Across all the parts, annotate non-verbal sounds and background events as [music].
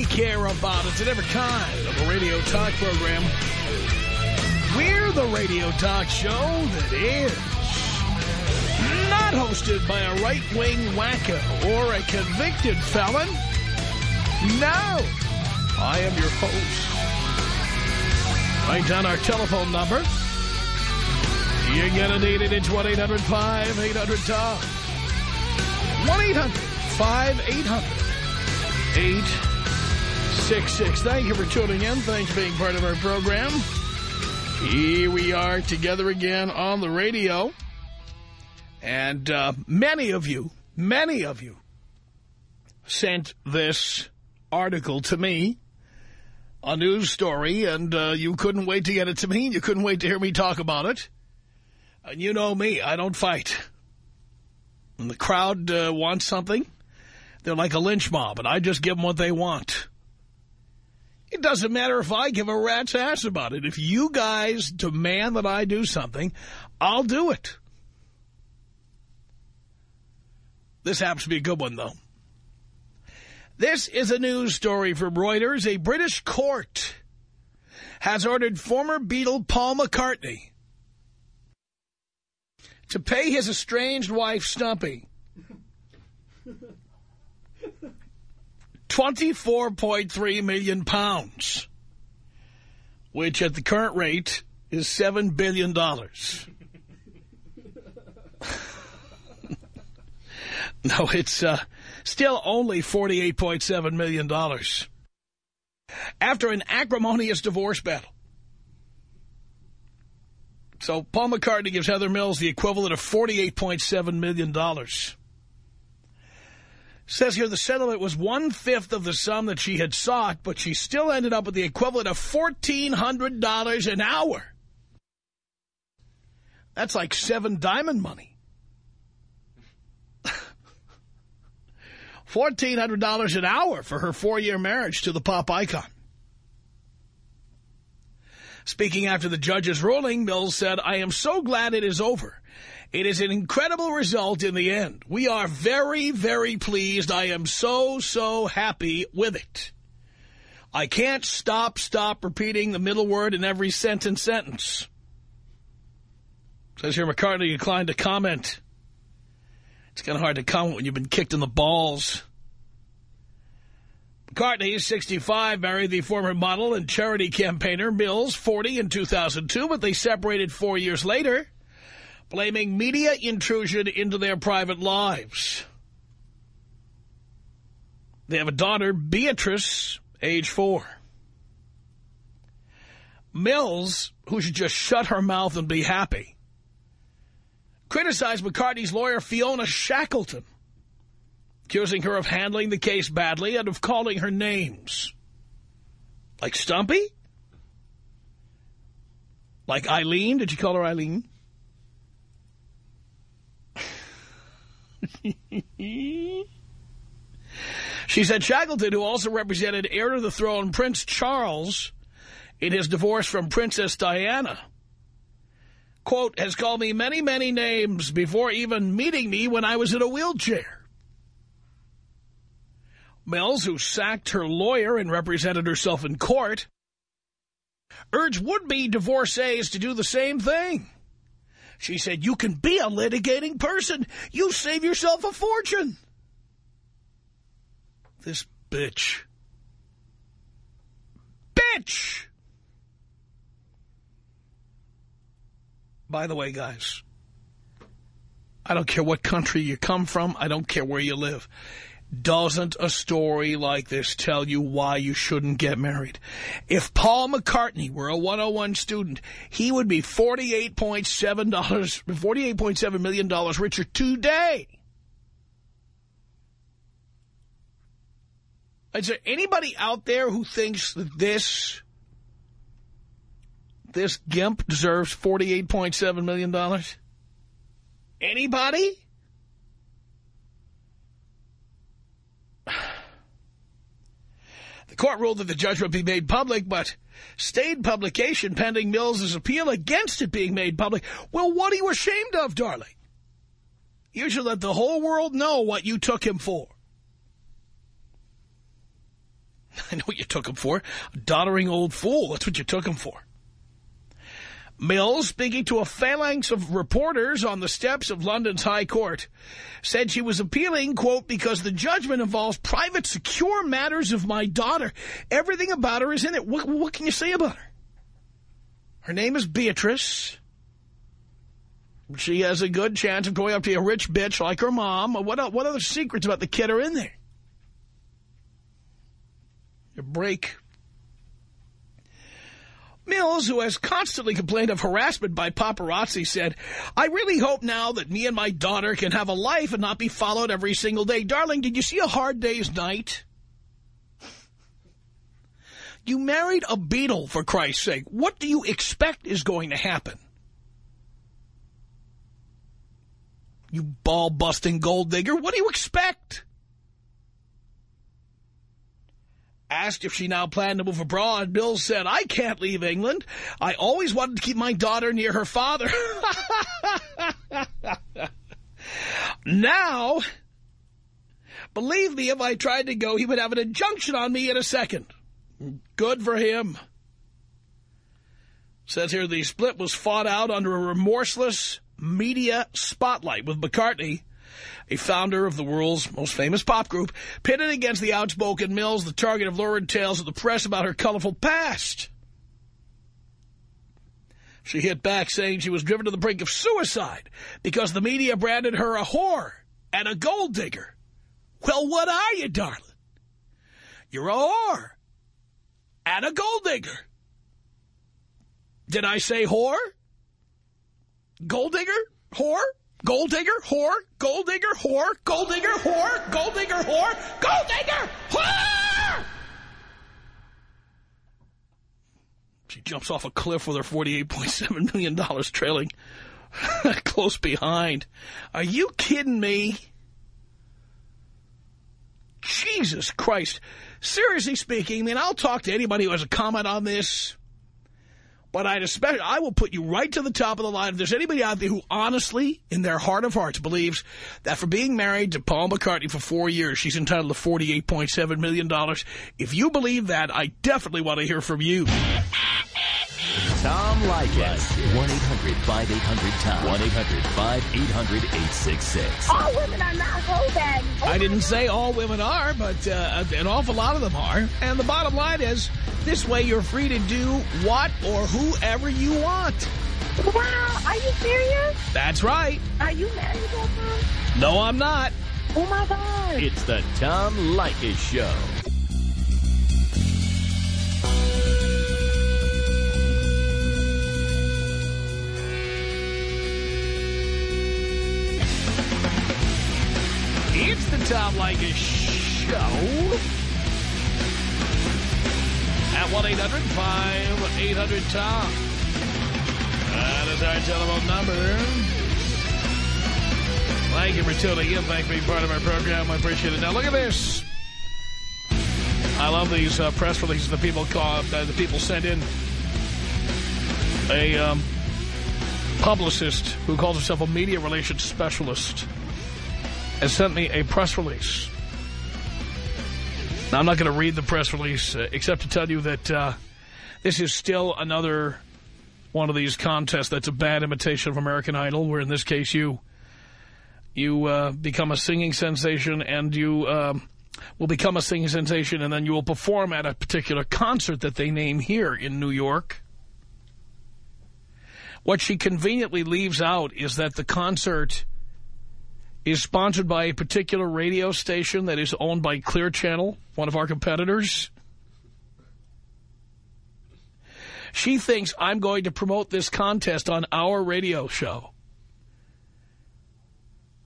really care about. It's a different kind of a radio talk program. We're the radio talk show that is not hosted by a right-wing wacko or a convicted felon. No, I am your host. Write down our telephone number. You're to need it. It's 1-800-5800-TOM. 1-800-5800-866. Thank you for tuning in. Thanks for being part of our program. Here we are together again on the radio. And uh, many of you, many of you sent this article to me, a news story, and uh, you couldn't wait to get it to me. You couldn't wait to hear me talk about it. And you know me, I don't fight. When the crowd uh, wants something, they're like a lynch mob, and I just give them what they want. It doesn't matter if I give a rat's ass about it. If you guys demand that I do something, I'll do it. This happens to be a good one, though. This is a news story from Reuters. A British court has ordered former Beatle Paul McCartney to pay his estranged wife, Stumpy, $24.3 million pounds, which at the current rate is 7 billion. dollars. [laughs] no, it's uh, still only 48.7 million. dollars. After an acrimonious divorce battle. So Paul McCartney gives Heather Mills the equivalent of $48.7 million. dollars. Says here the settlement was one-fifth of the sum that she had sought, but she still ended up with the equivalent of $1,400 an hour. That's like seven diamond money. [laughs] $1,400 an hour for her four-year marriage to the pop icon. Speaking after the judge's ruling, Mills said, I am so glad it is over. It is an incredible result in the end. We are very, very pleased. I am so, so happy with it. I can't stop, stop repeating the middle word in every sentence sentence. Says here McCartney declined to comment. It's kind of hard to comment when you've been kicked in the balls. McCartney, 65, married the former model and charity campaigner Mills, 40, in 2002, but they separated four years later blaming media intrusion into their private lives. They have a daughter, Beatrice, age four. Mills, who should just shut her mouth and be happy, criticized McCartney's lawyer, Fiona Shackleton, accusing her of handling the case badly and of calling her names. Like Stumpy? Like Eileen? Did you call her Eileen? [laughs] she said Shackleton, who also represented heir to the throne Prince Charles in his divorce from Princess Diana, quote, has called me many, many names before even meeting me when I was in a wheelchair. Mills, who sacked her lawyer and represented herself in court, urged would-be divorcees to do the same thing. She said, you can be a litigating person. You save yourself a fortune. This bitch. Bitch! By the way, guys, I don't care what country you come from. I don't care where you live. Doesn't a story like this tell you why you shouldn't get married? If Paul McCartney were a 101 student, he would be $48.7 $48.7 million richer today. Is there anybody out there who thinks that this this gimp deserves $48.7 million? Anybody? The court ruled that the judgment be made public, but stayed publication pending Mills' appeal against it being made public. Well, what are you ashamed of, darling? You should let the whole world know what you took him for. [laughs] I know what you took him for. A doddering old fool. That's what you took him for. Mills, speaking to a phalanx of reporters on the steps of London's High Court, said she was appealing, quote, because the judgment involves private, secure matters of my daughter. Everything about her is in it. What, what can you say about her? Her name is Beatrice. She has a good chance of growing up to a rich bitch like her mom. What, what other secrets about the kid are in there? Your break Mills, who has constantly complained of harassment by paparazzi, said, I really hope now that me and my daughter can have a life and not be followed every single day. Darling, did you see A Hard Day's Night? You married a Beatle, for Christ's sake. What do you expect is going to happen? You ball-busting gold digger, what do you expect? Asked if she now planned to move abroad, Bill said, I can't leave England. I always wanted to keep my daughter near her father. [laughs] now, believe me, if I tried to go, he would have an injunction on me in a second. Good for him. Says here the split was fought out under a remorseless media spotlight with McCartney a founder of the world's most famous pop group, pitted against the outspoken Mills, the target of lurid tales of the press about her colorful past. She hit back saying she was driven to the brink of suicide because the media branded her a whore and a gold digger. Well, what are you, darling? You're a whore and a gold digger. Did I say whore? Gold digger? Whore? Gold digger, whore, gold digger, whore, gold digger, whore, gold digger, whore, gold digger, whore! She jumps off a cliff with her $48.7 million trailing [laughs] close behind. Are you kidding me? Jesus Christ. Seriously speaking, I mean, I'll talk to anybody who has a comment on this. But I'd especially, I will put you right to the top of the line. If there's anybody out there who honestly, in their heart of hearts, believes that for being married to Paul McCartney for four years, she's entitled to $48.7 million. If you believe that, I definitely want to hear from you. Tom Leykis. 1-800-5800-TOM. 1-800-5800-866. All women are not gold bags. I didn't say all women are, but uh, an awful lot of them are. And the bottom line is, this way you're free to do what or whoever you want. Wow, are you serious? That's right. Are you married, Tom? No, I'm not. Oh, my God. It's the Tom Leykis Show. It's the Tom Leykis Show. At 1-800-5800-TOM. That is our telephone number. Thank you for tuning in. Thank you for being part of our program. I appreciate it. Now, look at this. I love these uh, press releases that people call, uh, the people send in. A um, publicist who calls himself a media relations specialist has sent me a press release. Now, I'm not going to read the press release, uh, except to tell you that uh, this is still another one of these contests that's a bad imitation of American Idol, where in this case you you uh, become a singing sensation and you um, will become a singing sensation and then you will perform at a particular concert that they name here in New York. What she conveniently leaves out is that the concert is sponsored by a particular radio station that is owned by Clear Channel, one of our competitors. She thinks I'm going to promote this contest on our radio show.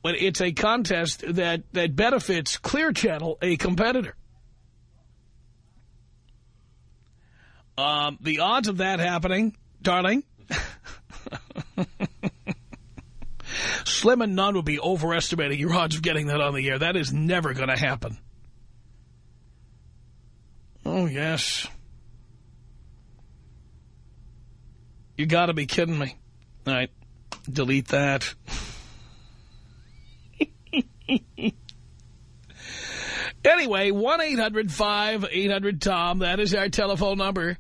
But it's a contest that, that benefits Clear Channel, a competitor. Um, the odds of that happening, darling, [laughs] slim and none would be overestimating your odds of getting that on the air. That is never going to happen. Oh, yes. You got to be kidding me. All right, delete that. [laughs] Anyway, 1-800-5800-TOM. That is our telephone number.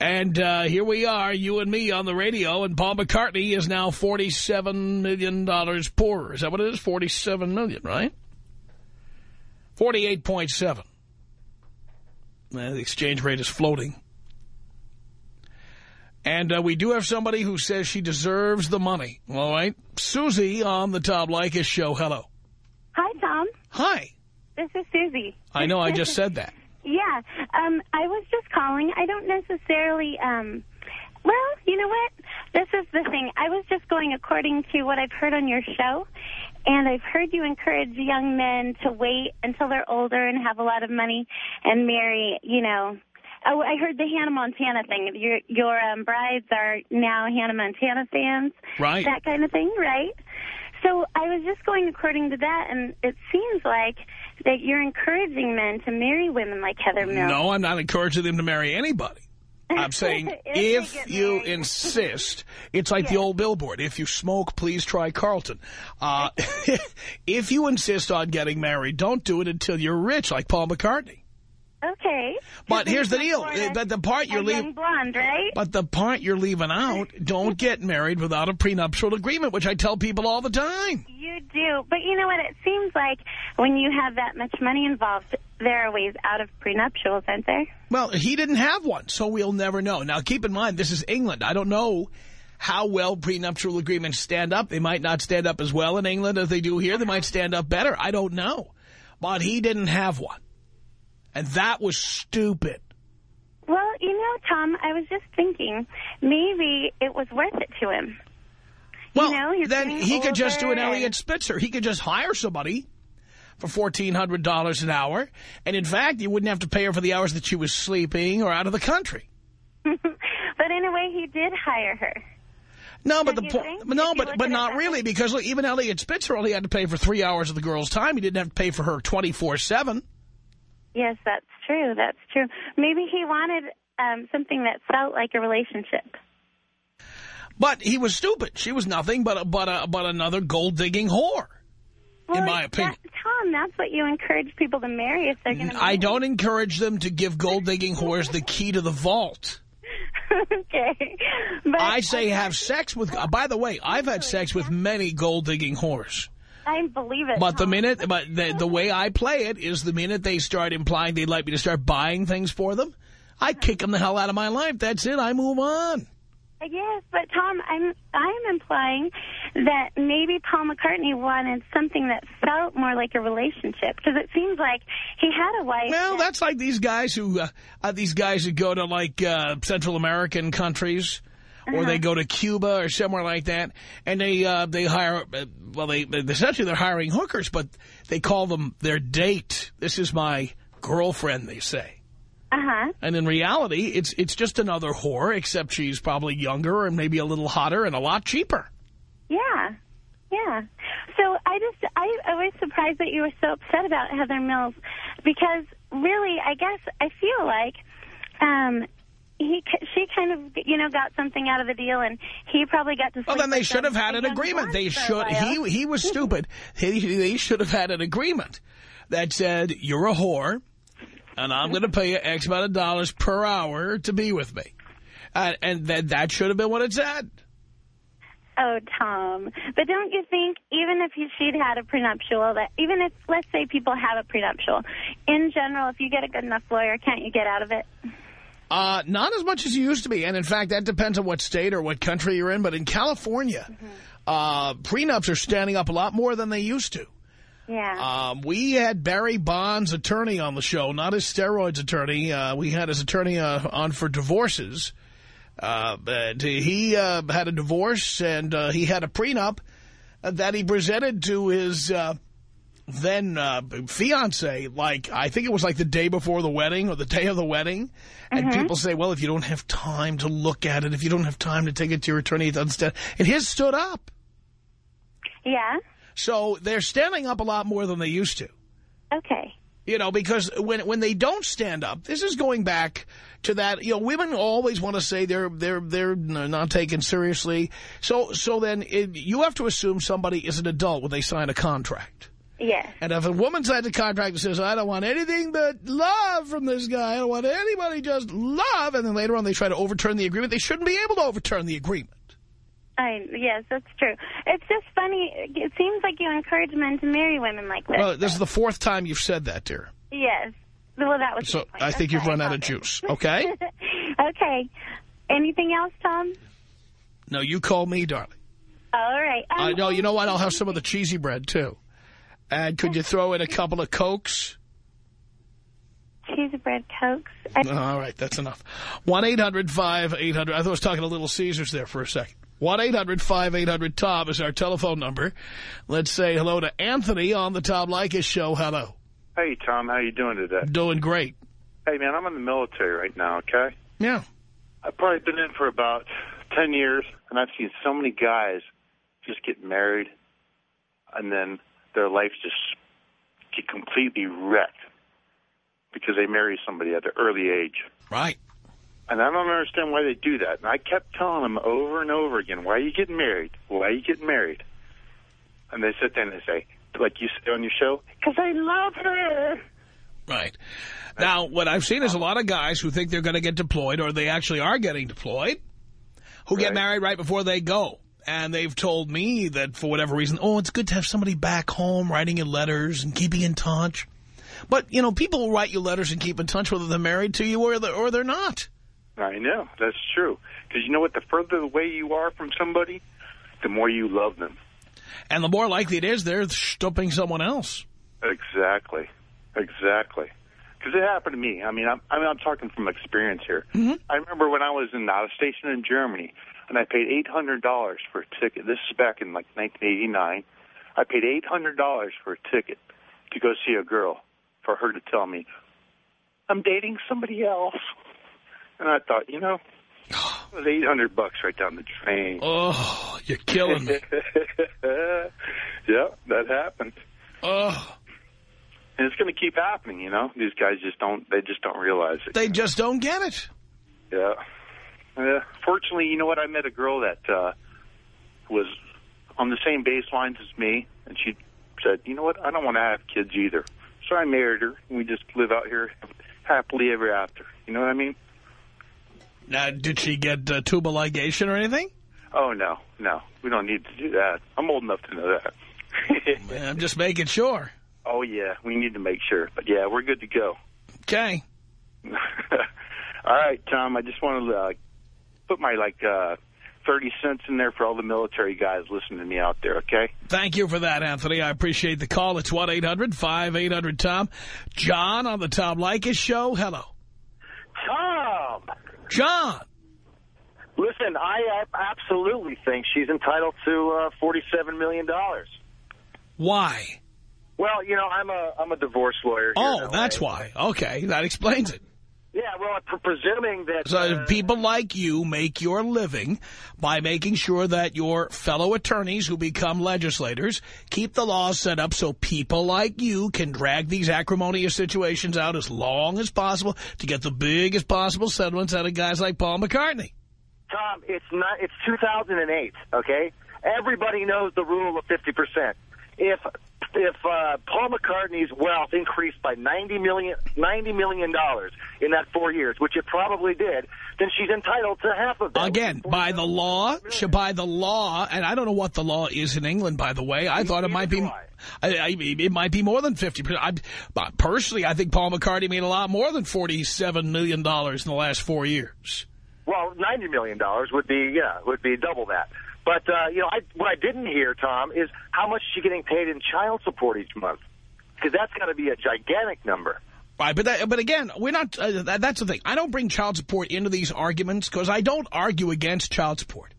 And uh, here we are, you and me on the radio, and Paul McCartney is now $47 million poorer. Is that what it is? 47 million, right? 48.7. The exchange rate is floating. And uh, we do have somebody who says she deserves the money. All right. Susie on the Tom Leykis show. Hello. Hi, Tom. Hi. This is Susie. I know, I just [laughs] said that. Yeah. Um, I was just calling. I don't necessarily, um, well, you know what? This is the thing. I was just going according to what I've heard on your show. And I've heard you encourage young men to wait until they're older and have a lot of money and marry, you know. Oh, I heard the Hannah Montana thing. Your your um, brides are now Hannah Montana fans. Right. That kind of thing, right? So I was just going according to that, and it seems like that you're encouraging men to marry women like Heather Mills. No, I'm not encouraging them to marry anybody. I'm [laughs] saying If if you insist, it's like the old billboard. If you smoke, please try Carlton. Uh, [laughs] if you insist on getting married, don't do it until you're rich, like Paul McCartney. Okay. But here's the deal. But the part you're leaving... blonde, right? But the part you're leaving out, don't [laughs] get married without a prenuptial agreement, which I tell people all the time. You do. But you know what? It seems like when you have that much money involved, there are ways out of prenuptials, aren't there? Well, he didn't have one, so we'll never know. Now, keep in mind, this is England. I don't know how well prenuptial agreements stand up. They might not stand up as well in England as they do here. They might stand up better. I don't know. But he didn't have one. And that was stupid. Well, you know, Tom, I was just thinking maybe it was worth it to him. Well, know, then he could just do an Elliot Spitzer. He could just hire somebody for $1,400 an hour. And, in fact, you wouldn't have to pay her for the hours that she was sleeping or out of the country. [laughs] but in a way, he did hire her. No, but the Don't you point, no, but but not really because look, even Elliot Spitzer only had to pay for three hours of the girl's time. He didn't have to pay for her twenty four seven. Yes, that's true. That's true. Maybe he wanted um, something that felt like a relationship. But he was stupid. She was nothing but a, but a, but another gold digging whore. Well, my opinion. That, Tom, that's what you encourage people to marry if they're going to I don't encourage them to give gold digging whores the key to the vault. [laughs] okay. But I say have sex with. Uh, by the way, I've had sex with many gold digging whores. I believe it. But the minute, but the, the way I play it is the minute they start implying they'd like me to start buying things for them, I kick them the hell out of my life. That's it. I move on. Yes, but Tom, I'm I'm implying that maybe Paul McCartney wanted something that felt more like a relationship because it seems like he had a wife. Well, that's like these guys who, uh, uh, these guys who go to like uh, Central American countries, or they go to Cuba or somewhere like that, and they uh, they hire. Uh, well, they essentially they're hiring hookers, but they call them their date. This is my girlfriend, they say. Uh-huh. And in reality, it's it's just another whore, except she's probably younger and maybe a little hotter and a lot cheaper. Yeah. Yeah. So I just, I, I was surprised that you were so upset about Heather Mills because really, I guess, I feel like, um, he, she kind of, you know, got something out of the deal, and he probably got to. Well, then they should have had an agreement. They should. He he was [laughs] stupid. he, they should have had an agreement that said you're a whore, and I'm going to pay you X amount of dollars per hour to be with me, and, and that that should have been what it said. Oh, Tom. But don't you think, even if you- she'd had a prenuptial, that even if, let's say people have a prenuptial, in general, if you get a good enough lawyer, can't you get out of it? Uh, not as much as you used to be, and in fact, that depends on what state or what country you're in. But in California, uh, prenups are standing up a lot more than they used to. Yeah. Um, we had Barry Bond's attorney on the show, not his steroids attorney. Uh, we had his attorney uh, on for divorces. Uh, but he uh, had a divorce, and uh, he had a prenup that he presented to his uh, then uh, fiance, like, I think it was like the day before the wedding or the day of the wedding. And Mhm. people say, well, if you don't have time to look at it, if you don't have time to take it to your attorney, it doesn't stand. And his stood up. Yeah. So they're standing up a lot more than they used to. Okay. You know, because when when they don't stand up, this is going back to that. You know, women always want to say they're they're they're not taken seriously. So so then it, you have to assume somebody is an adult when they sign a contract. Yes. And if a woman signs a contract and says, I don't want anything but love from this guy, I don't want anybody just love, and then later on they try to overturn the agreement, they shouldn't be able to overturn the agreement. I, yes, that's true. It's just funny. It seems like you encourage men to marry women like this. Well, this is the fourth time you've said that, dear. yes. Well, that was So. I think you've run out of juice, okay? [laughs] okay. Anything else, Tom? No, you call me, darling. All right. Um, I know. You know what? I'll have some of the cheesy bread, too. And could you throw in a couple of Cokes? Cheese bread cokes. All right, that's enough. 1-800-5800. I thought I was talking to Little Caesars there for a second. 1-800-5800-TOM is our telephone number. Let's say hello to Anthony on the Tom Leykis show. Hello. Hey, Tom, how you doing today? Doing great. Hey, man, I'm in the military right now, okay? Yeah. I've probably been in for about 10 years, and I've seen so many guys just get married, and then their lives just get completely wrecked because they marry somebody at an early age. Right. And I don't understand why they do that. And I kept telling them over and over again, why are you getting married? Why are you getting married? And they sit there and they say, like you say on your show, because I love her. Right. Now, what I've seen is a lot of guys who think they're going to get deployed or they actually are getting deployed who get married right before they go. And they've told me that for whatever reason, oh, it's good to have somebody back home writing you letters and keeping in touch. But, you know, people will write you letters and keep in touch whether they're married to you or they're, or they're not. I know, that's true. Because you know what? The further away you are from somebody, the more you love them. And the more likely it is they're stooping someone else. Exactly. Exactly. Because it happened to me. I mean, I'm, I mean, I'm talking from experience here. Mhm. I remember when I was in out of station in Germany, and I paid $800 for a ticket. This is back in like 1989. I paid $800 for a ticket to go see a girl for her to tell me, I'm dating somebody else. And I thought, you know, [sighs] it was 800 bucks right down the drain. Oh, you're killing me. [laughs] yeah, that happened. Oh, And it's going to keep happening, you know. These guys just don't, they just don't realize it. they just don't get it. Yeah. Yeah. Fortunately, you know what? I met a girl that uh, was on the same baselines as me, and she said, you know what? I don't want to have kids either. So I married her, and we just live out here happily ever after. You know what I mean? Now, did she get uh, tubal ligation or anything? Oh, no, no. We don't need to do that. I'm old enough to know that. [laughs] I'm just making sure. Oh, yeah. We need to make sure. But, yeah, we're good to go. Okay. [laughs] all right, Tom, I just want to uh, put my, like, uh, 30 cents in there for all the military guys listening to me out there, okay? Thank you for that, Anthony. I appreciate the call. It's 1-800-5800-TOM. John on the Tom Leykis show. Hello. Tom, John. listen, I uh, absolutely think she's entitled to uh, $47 million. Why? Well, you know, I'm a I'm a divorce lawyer. Here Oh, that's why. Okay, that explains it. Yeah, well, pre- presuming that... So uh, people like you make your living by making sure that your fellow attorneys who become legislators keep the laws set up so people like you can drag these acrimonious situations out as long as possible to get the biggest possible settlements out of guys like Paul McCartney. Tom, it's not. It's 2008. Okay, everybody knows the rule of 50 percent. If if uh, Paul McCartney's wealth increased by 90 million 90 million dollars in that four years, which it probably did, then she's entitled to half of that. Again, by the law, by the law, and I don't know what the law is in England, by the way. I thought it might be, I, I, it might be more than 50%. I, but personally, I think Paul McCartney made a lot more than $47 million in the last four years. Well, 90 million dollars would be yeah would be double that. But uh, you know, I, what I didn't hear, Tom, is how much is she getting paid in child support each month? Because that's got to be a gigantic number. Right, but that, but again, we're not. Uh, that, that's the thing. I don't bring child support into these arguments because I don't argue against child support.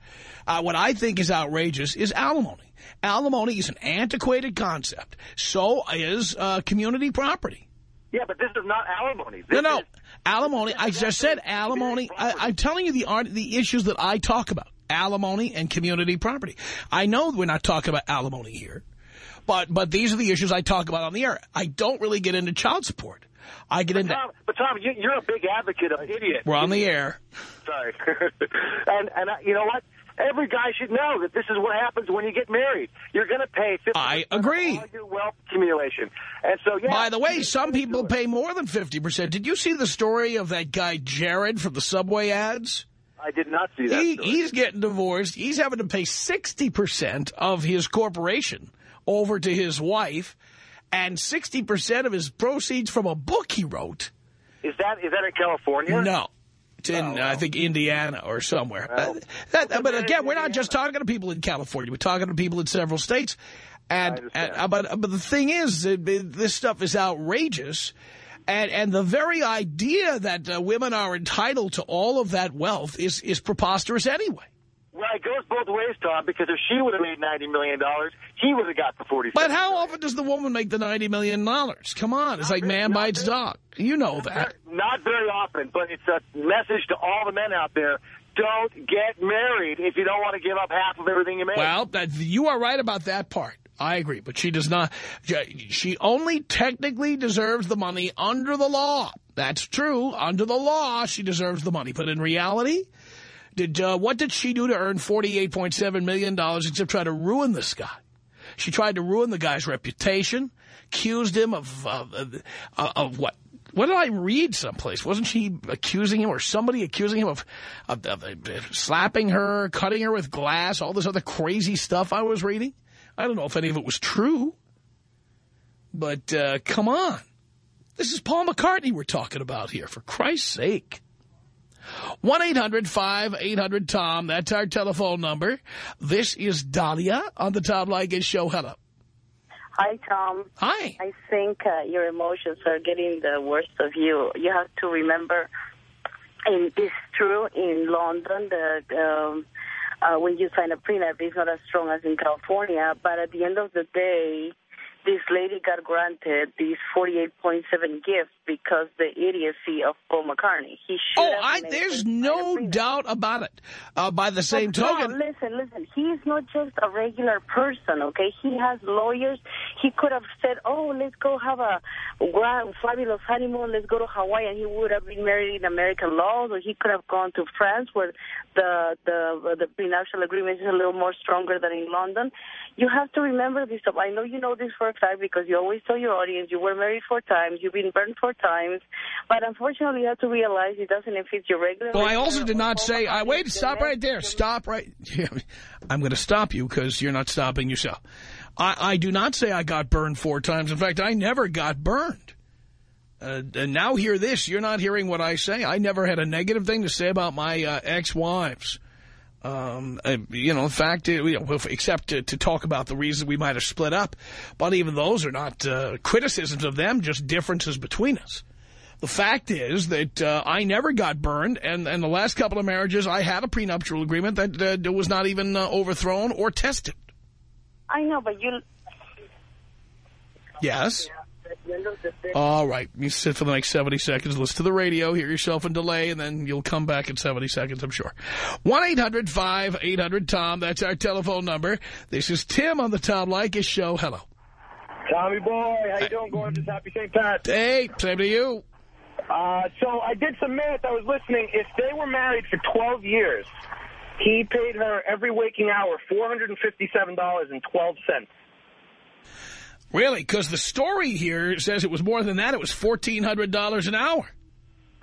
Uh, what I think is outrageous is alimony. Alimony is an antiquated concept. So is uh, community property. Yeah, but this is not alimony. This no, no. Is, alimony. I just said alimony. I, I'm telling you the the issues that I talk about. Alimony and community property. I know we're not talking about alimony here. But but these are the issues I talk about on the air. I don't really get into child support. I get but into... Tom, but Tom, you, you're a big advocate of idiots. We're on the air. Sorry. [laughs] and and uh, you know what? Every guy should know that this is what happens when you get married. You're going to pay 50 I agree. all your wealth accumulation. And so, yeah. By the way, some people pay more than 50%. Did you see the story of that guy Jared from the Subway ads? I did not see that. He, he's getting divorced. He's having to pay 60% of his corporation over to his wife and 60% of his proceeds from a book he wrote. Is that is that in California? No. It's in, Oh, well. I think, Indiana or somewhere. Well, Uh, that, but again, we're not just talking to people in California. We're talking to people in several states. And, and uh, but, but the thing is, it, it- this stuff is outrageous. And, and the very idea that uh, women are entitled to all of that wealth is, is preposterous anyway. Well, it goes both ways, Tom, because if she would have made $90 million, he would have got the 40 But how often does the woman make the $90 million? Come on. It's like man bites very- dog. You know that. Not very often, but it's a message to all the men out there. Don't get married if you don't want to give up half of everything you make. Well, that, you are right about that part. I agree, but she does not. She only technically deserves the money under the law. That's true. Under the law, she deserves the money. But in reality, did uh, what did she do to earn $48.7 million except try to ruin this guy? She tried to ruin the guy's reputation, accused him of, uh, of what? What did I read someplace? Wasn't she accusing him or somebody accusing him of, of, of, slapping her, cutting her with glass, all this other crazy stuff I was reading? I don't know if any of it was true. But uh, come on. This is Paul McCartney we're talking about here, for Christ's sake. 1-800-5800-TOM. That's our telephone number. This is Dahlia on the Tom Leykis Show. Hello. Hi, Tom. Hi. I think uh, your emotions are getting the worst of you. You have to remember, and it's true in London, the, um, uh, when you sign a prenup, it's not as strong as in California. But at the end of the day, this lady got granted these 48.7 gifts because the idiocy of Paul McCartney. He should Oh, I, there's her sign a no doubt about it. Uh, by the same Tom, token, listen, listen. He's not just a regular person, okay? He has lawyers. He could have said, "Oh, let's go have a grand, fabulous honeymoon. Let's go to Hawaii," and he would have been married in American laws. Or he could have gone to France, where the the the prenuptial agreement is a little more stronger than in London. You have to remember this stuff. I know you know this for a fact because you always tell your audience you were married four times, you've been burned four times, but unfortunately, you have to realize it doesn't fit your regular. well, I also did not say, I wait, stop right there. Stop right. [laughs] I'm going to stop you because you're not stopping yourself. I, I do not say I got burned four times. In fact, I never got burned. Uh, and now hear this. You're not hearing what I say. I never had a negative thing to say about my uh, ex-wives. Um, uh, you know, in fact, uh, you know, if- except to, to talk about the reason we might have split up. But even those are not uh, criticisms of them, just differences between us. The fact is that uh, I never got burned, and, and the last couple of marriages, I had a prenuptial agreement that uh, was not even uh, overthrown or tested. I know, but you. Yes? At the end of the day, All right. You sit for the next 70 seconds, listen to the radio, hear yourself in delay, and then you'll come back in 70 seconds, I'm sure. 1-800-5800-TOM. That's our telephone number. This is Tim on the Tom Leykis Show. Hello. Tommy boy, how you doing, gorgeous? Happy St. Pat. Hey, same to you. Uh, so I did some math. I was listening. If they were married for 12 years, he paid her every waking hour $457.12. Really? Because the story here says it was more than that. It was $1,400 an hour.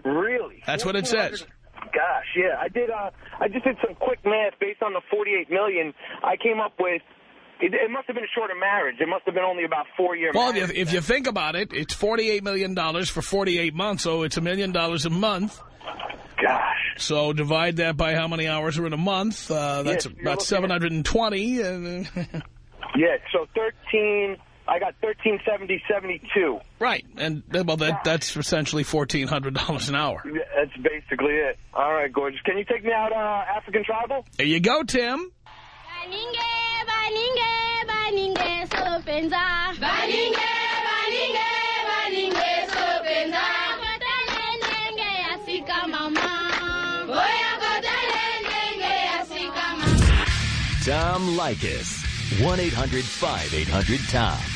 Really? That's what it says. Gosh, yeah. I did. Uh, I just did some quick math based on the 48 million. I came up with. It, it must have been a shorter marriage. It must have been only about four year. Well, if you, if you think about it, it's $48 million for 48 months, so it's a million dollars a month. gosh, So divide that by how many hours are in a month. Uh, that's Yes, about looking at- 720. And, [laughs] yeah. So 13. I got thirteen seventy seventy two. Right. And, well, that that's essentially $1,400 an hour. Yeah, that's basically it. All right, gorgeous. Can you take me out uh, African tribal? There you go, Tim. Tom Leykis. 1-800-5800-TOM.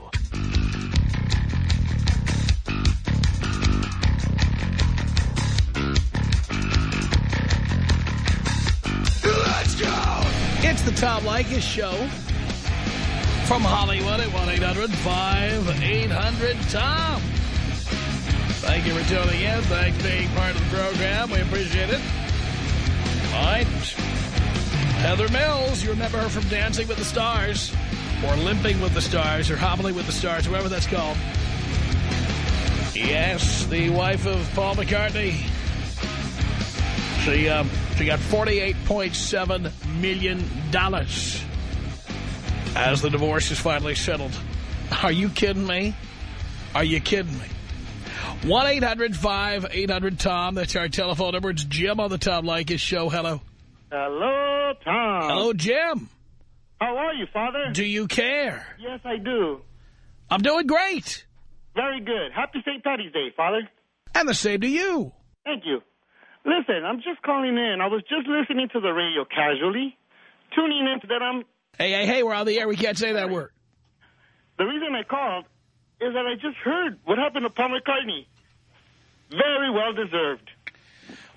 It's the Tom Leykis Show from Hollywood at 1-800-5800-TOM. Thank you for tuning in. Thanks for being part of the program. We appreciate it. All right. Heather Mills, you remember her from Dancing with the Stars or Limping with the Stars or Hobbling with the Stars, whatever that's called. Yes, the wife of Paul McCartney. She, um, she got $48.7 million as the divorce is finally settled. Are you kidding me? Are you kidding me? 1-800-5800-TOM. That's our telephone number. It's Jim on the Tom Likas show. Hello. Hello, Tom. Hello, Jim. How are you, Father? Do you care? yes, I do. I'm doing great. Very good. Happy St. Patty's Day, Father. And the same to you. Thank you. Listen, I'm just calling in. I was just listening to the radio casually, tuning in that I'm... Hey, hey, hey, we're on the air. We can't say that word. The reason I called is that I just heard what happened to Paul McCartney. Very well deserved.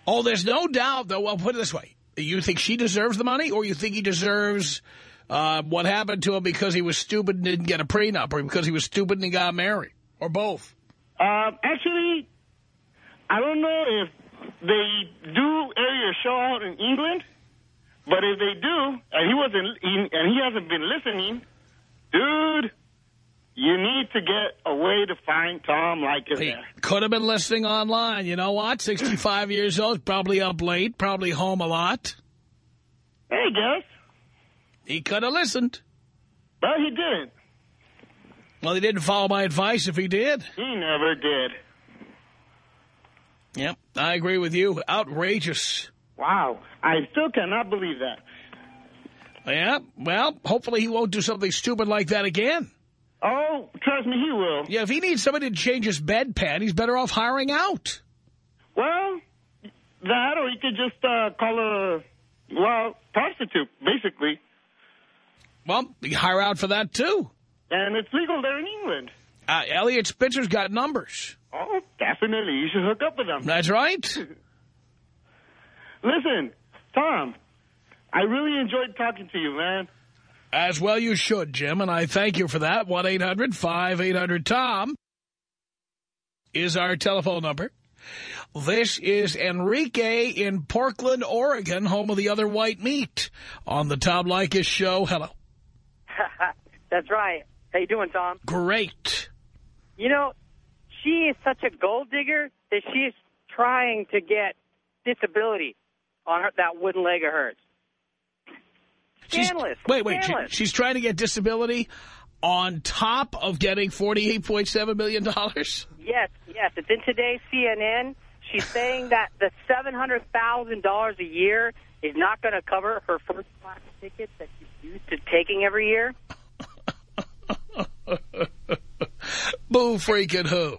Oh, there's no doubt, though. Well, put it this way. You think she deserves the money, or you think he deserves uh, what happened to him because he was stupid and didn't get a prenup, or because he was stupid and he got married, or both? Um, actually, I don't know if they do air your show out in England, but if they do, and he wasn't, he, and he hasn't been listening, dude, you need to get a way to find Tom like He there. could have been listening online. You know what? 65 years old, probably up late, probably home a lot. Hey, guys, He could have listened. but he didn't. Well, he didn't follow my advice if he did. He never did. Yep, I agree with you. Outrageous. Wow, I still cannot believe that. Yeah, well, hopefully he won't do something stupid like that again. Oh, trust me, he will. Yeah, if he needs somebody to change his bedpan, he's better off hiring out. Well, that or he could just uh, call a, well, prostitute, basically. Well, you hire out for that, too. And it's legal there in England. Uh, Elliot Spitzer's got numbers. Oh, definitely. You should hook up with them. That's right. [laughs] Listen, Tom, I really enjoyed talking to you, man. As well you should, Jim, and I thank you for that. 1-800-5800-TOM is our telephone number. This is Enrique in Portland, Oregon, home of the other white meat. On the Tom Leykis show, hello. [laughs] That's right. How you doing, Tom? Great. You know, she is such a gold digger that she's trying to get disability on her, that wooden leg of hers. She's- Scandalous. wait, wait. She, she's trying to get disability on top of getting $48.7 million? Yes, yes. It's in today's CNN. She's saying that the $700,000 a year is not going to cover her first class tickets that she's used to taking every year. [laughs] Boo freaking who?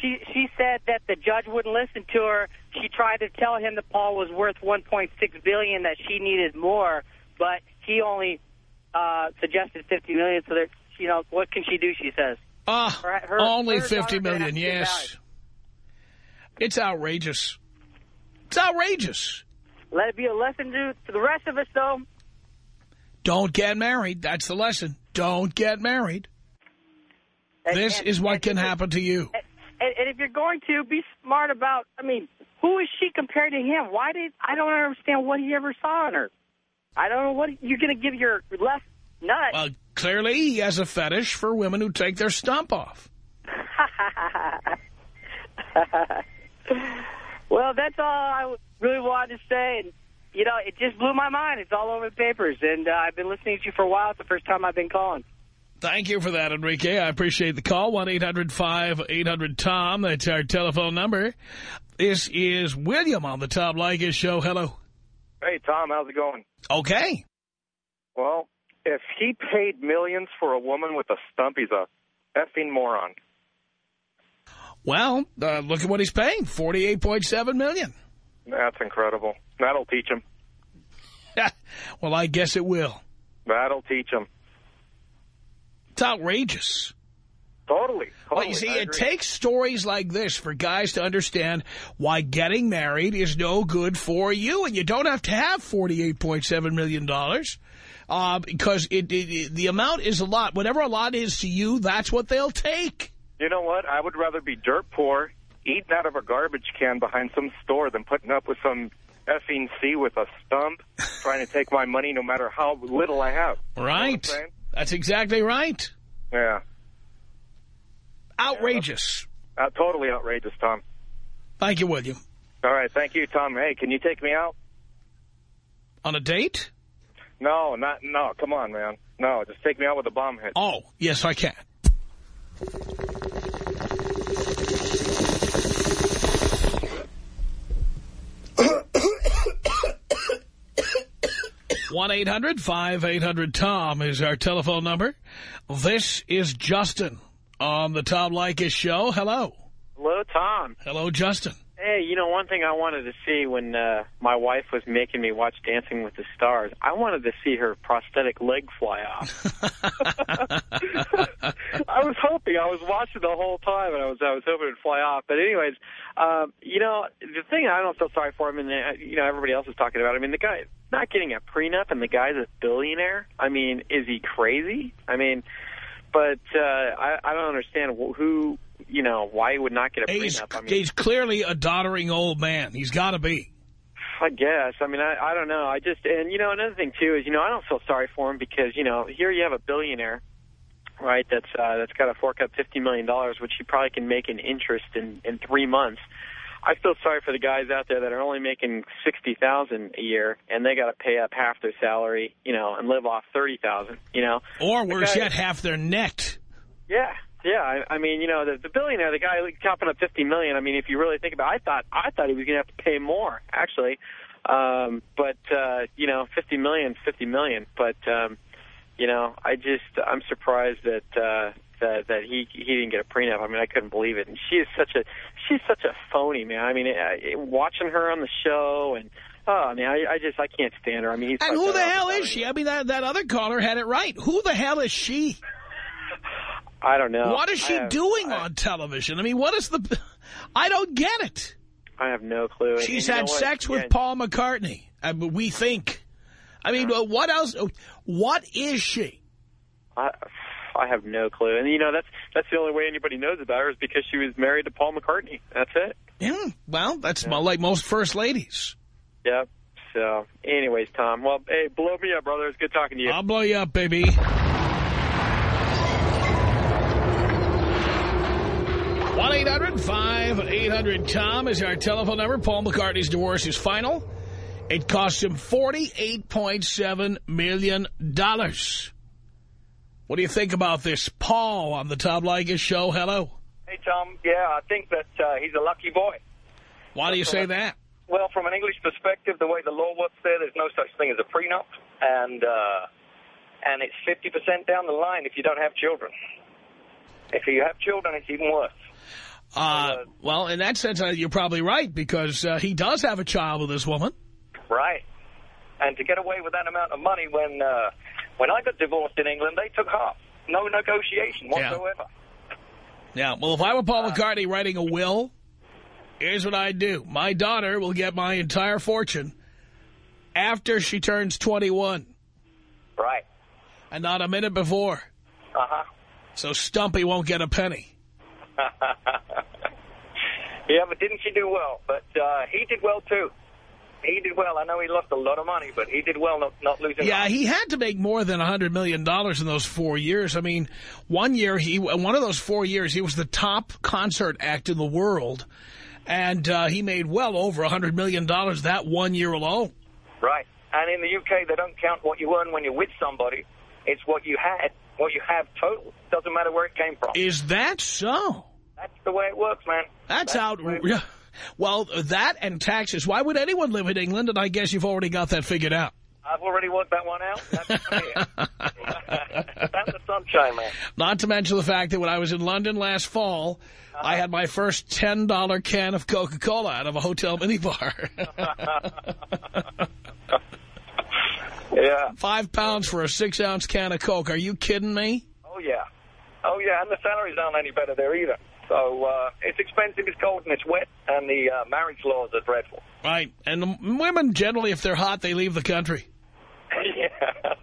She she said that the judge wouldn't listen to her. She tried to tell him that Paul was worth 1.6 billion, that she needed more, but he only uh, suggested 50 million. So that you know, what can she do? She says. Ah, Her- her- only her fifty daughter million. has to be yes. It's outrageous. It's outrageous. Let it be a lesson to to the rest of us, though. Don't get married. That's the lesson. Don't get married. And- This and- is what can happen to you. And, and if you're going to, be smart about. I mean, who is she compared to him? Why did I don't understand what he ever saw in her. I don't know what you're going to give your left nut. Well, clearly he has a fetish for women who take their stump off. [laughs] well, that's all I really wanted to say. And, you know, it just blew my mind. It's all over the papers. And uh, I've been listening to you for a while. It's the first time I've been calling. Thank you for that, Enrique. I appreciate the call. 1-800-5800-TOM. That's our telephone number. This is William on the Tom Leykis show. Hello. Hey, Tom. How's it going? Okay. Well, if he paid millions for a woman with a stump, he's a effing moron. Well, uh, look at what he's paying, 48.7 million. That's incredible. That'll teach him. [laughs] well, I guess it will. That'll teach him. It's outrageous. Totally. totally. Well, you see, it takes stories like this for guys to understand why getting married is no good for you, and you don't have to have $48.7 million. Uh, because it, it, it, the amount is a lot. Whatever a lot is to you, that's what they'll take. You know what? I would rather be dirt poor, eating out of a garbage can behind some store than putting up with some effing C with a stump trying to take my money no matter how little I have. Right. You know that's exactly right. Yeah. Outrageous. Yeah, uh, totally outrageous, Tom. Thank you, William. All right. Thank you, Tom. Hey, can you take me out? On a date? No, not, no, come on, man. No, just take me out with a bomb hit. Oh, yes, I can. One eight hundred 800 tom is our telephone number. This is Justin on the Tom Leykis show. Hello. Hello, Tom. Hello, Justin. Hey, you know, one thing I wanted to see when uh, my wife was making me watch Dancing with the Stars, I wanted to see her prosthetic leg fly off. [laughs] [laughs] I was hoping, I was watching the whole time, and I was I was hoping it'd fly off. But anyways, um, you know, the thing I don't feel sorry for him, and uh, you know, everybody else is talking about. I mean, the guy not getting a prenup, and the guy's a billionaire. I mean, is he crazy? I mean, but uh, I, I don't understand who you know, why he would not get a he's, prenup. I mean, he's clearly a doddering old man. He's got to be. I guess. I mean, I, I don't know. I just, and you know, another thing too is, you know, I don't feel sorry for him because, you know, here you have a billionaire, right? That's uh, that's got to fork up fifty million dollars, which he probably can make in interest in in three months. I feel sorry for the guys out there that are only making sixty thousand a year, and they got to pay up half their salary, you know, and live off thirty thousand, you know. Or worse guy, yet, half their net. Yeah, yeah, I, I mean, you know, the, the billionaire, the guy chopping up fifty million. I mean, if you really think about, it, I thought I thought he was going to have to pay more, actually. Um, but uh, you know, fifty million, fifty million. But um, you know, I just I'm surprised that uh, that that he he didn't get a prenup. I mean, I couldn't believe it. And she is such a she's such a phony, man. I mean, uh, watching her on the show and. Oh, I mean, I, I just, I can't stand her. I mean, he's and who the hell is she? I mean, that, that other caller had it right. Who the hell is she? [laughs] I don't know. What is she have, doing I, on television? I mean, what is the... [laughs] I don't get it. I have no clue. She's had sex with yeah. Paul McCartney. I mean, we think. I mean, what else? What is she? I, I have no clue. And, you know, that's that's the only way anybody knows about her is because she was married to Paul McCartney. That's it. Yeah, well, that's yeah. like most first ladies. Yep. So, anyways, Tom, well, hey, blow me up, brother. It's good talking to you. I'll blow you up, baby. 1-800-5800-TOM is our telephone number. Paul McCartney's divorce is final. It cost him 48.7 million. dollars. What do you think about this? Paul on the Tom Leykis show. Hello. Hey, Tom. Yeah, I think that uh, he's a lucky boy. Why do you say that? Well, from an English perspective, the way the law works there, there's no such thing as a prenup. And, uh, and it's 50% down the line if you don't have children. If you have children, it's even worse. Uh, well, in that sense, uh, you're probably right, because uh, he does have a child with this woman. Right. And to get away with that amount of money when uh, when I got divorced in England, they took half. No negotiation whatsoever. Yeah, yeah. well, if I were Paul McCartney writing a will, here's what I'd do. My daughter will get my entire fortune after she turns 21. Right. And not a minute before. Uh-huh. So Stumpy won't get a penny. [laughs] Yeah, but didn't she do well? But uh, he did well, too. He did well. I know he lost a lot of money, but he did well not, not losing Yeah, money. he had to make more than a $100 million in those four years. I mean, one year, he one of those four years, he was the top concert act in the world. And uh, he made well over a $100 million that one year alone. Right. And in the UK, they don't count what you earn when you're with somebody. It's what you had, what you have total. Doesn't matter where it came from. Is that so? That's the way it works, man. That's, out. the way Well, that and taxes. Why would anyone live in England? And I guess you've already got that figured out. I've already worked that one out. That's, [laughs] That's the sunshine, man. Not to mention the fact that when I was in London last fall, I had my first $10 can of Coca-Cola out of a hotel minibar. [laughs] [laughs] Yeah. Five pounds for a six-ounce can of Coke. Are you kidding me? Oh, yeah. Oh, yeah, and the salaries aren't any better there either. So uh, it's expensive, it's cold, and it's wet, and the uh, marriage laws are dreadful. Right. And the women, generally, if they're hot, they leave the country. [laughs] yeah.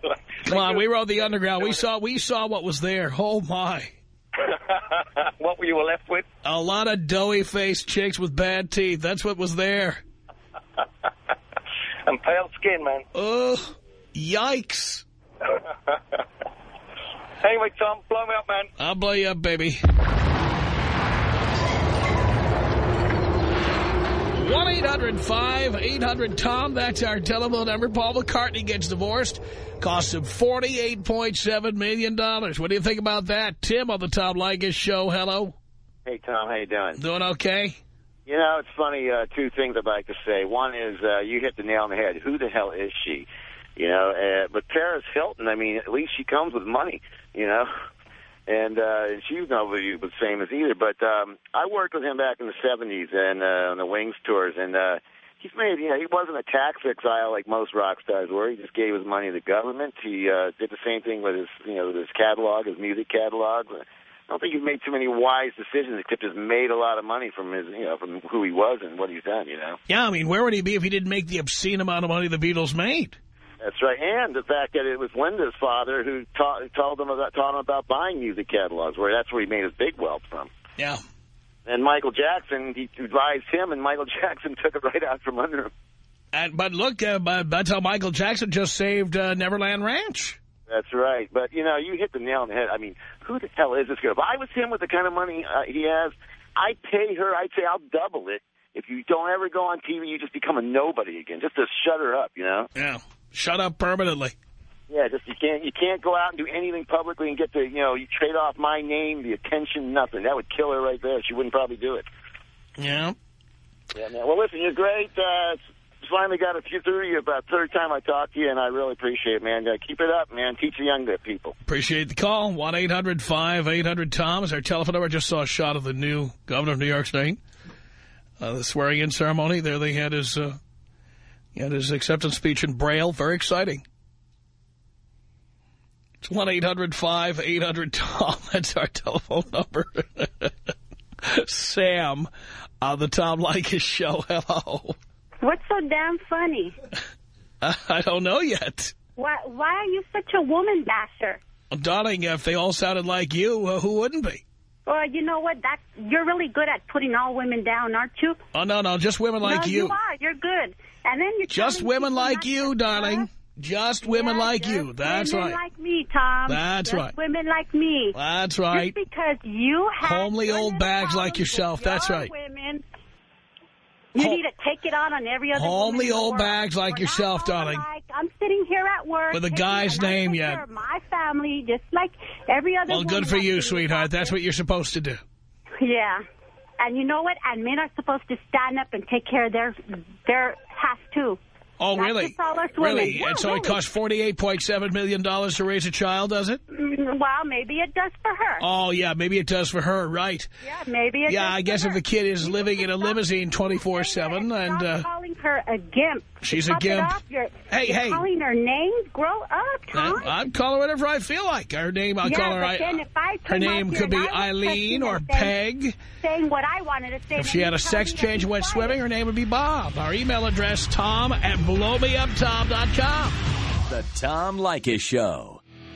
Come on, we rode the [laughs] underground. We saw we saw what was there. Oh, my. [laughs] what were you left with? A lot of doughy-faced chicks with bad teeth. That's what was there. and pale skin, man. Ugh. Yikes. [laughs] anyway, Tom, blow me up, man. I'll blow you up, baby. 1-800-5800-TOM. That's our telephone number. Paul McCartney gets divorced. Costs him 48.7 million. dollars. What do you think about that? Tim on the Tom Leykis show. Hello. Hey, Tom. How you doing? Doing okay? You know, it's funny, uh, two things I'd like to say. One is uh, you hit the nail on the head. Who the hell is she? You know, uh, but Paris Hilton, I mean, at least she comes with money, you know. And uh, she's nobody was famous either. But um, I worked with him back in the 70s and uh, on the Wings tours. And uh, he's made, you know, he wasn't a tax exile like most rock stars were. He just gave his money to the government. He uh, did the same thing with his, you know, with his catalog, his music catalog. I don't think he's made too many wise decisions, except just made a lot of money from his, you know, from who he was and what he's done, you know. Yeah, I mean, where would he be if he didn't make the obscene amount of money the Beatles made? That's right, and the fact that it was Linda's father who taught told him about taught him about buying music catalogs, where that's where he made his big wealth from. Yeah. And Michael Jackson, he advised him, and Michael [laughs] Jackson took it right out from under him. And, but look, uh, but that's how Michael Jackson just saved uh, Neverland Ranch. That's right. But, you know, you hit the nail on the head. I mean, who the hell is this girl? If I was him with the kind of money uh, he has, I'd pay her. I'd say I'll double it. If you don't ever go on TV, you just become a nobody again, just to shut her up, you know? Yeah. Shut up permanently. Yeah, just you can't you can't go out and do anything publicly and get the you know you trade off my name, the attention, nothing. That would kill her right there. She wouldn't probably do it. Yeah. Yeah, man. Well, listen, you're great. Uh, finally got a few through you about third time I talked to you, and I really appreciate it, man. Uh, keep it up, man. Teach the younger people. Appreciate the call. 1-800-5800-TOM is our telephone number. I just saw a shot of the new governor of New York State. Uh, the swearing-in ceremony. There they had his, uh, had his acceptance speech in Braille. Very exciting. It's 1-800-5800-TOM. [laughs] That's our telephone number. [laughs] Sam on the Tom Leykis show. [laughs] Hello. What's so damn funny? I don't know yet. Why, why are you such a woman basher? Well, darling, if they all sounded like you, uh, who wouldn't be? Well, you know what? That You're really good at putting all women down, aren't you? Oh, no, no, just women like no, you. you are. You're good. And then you're Just women like you, darling. Just women Yeah, like just you. That's right. women right. like me, Tom. That's Just right. women like me. That's right. Just because you have Homely old bags like yourself. That's right. Women, you need to take it on on every other Homely the old bags like We're yourself, darling. I'm sitting here at work With a guy's name yet. My family, just like every other. Well, good for you, sweetheart. That's what you're supposed to do. Yeah. And you know what? And men are supposed to stand up and take care of their their half too. Oh, Not really? just all us women. Really? Yeah, and so it [laughs] costs $48.7 million to raise a child, does it? Mm, Well, maybe it does for her. Oh, yeah, maybe it does for her, right. Yeah, maybe it Yeah, I guess her. if the kid is living in a limousine 24-7 and... Uh, calling her a gimp. She's a Cut it gimp. off. You're, Hey, you're hey. calling her names. Grow up, uh, Tom. I'm calling her whatever I feel like. Her name, I'll yeah, call her... I- then if I her name could be and I was Eileen or saying- Peg. Saying what I wanted to say. If she had a sex change and went swimming, her name would be Bob. Our email address, tom at blowmeuptom.com. The Tom Leykis Show.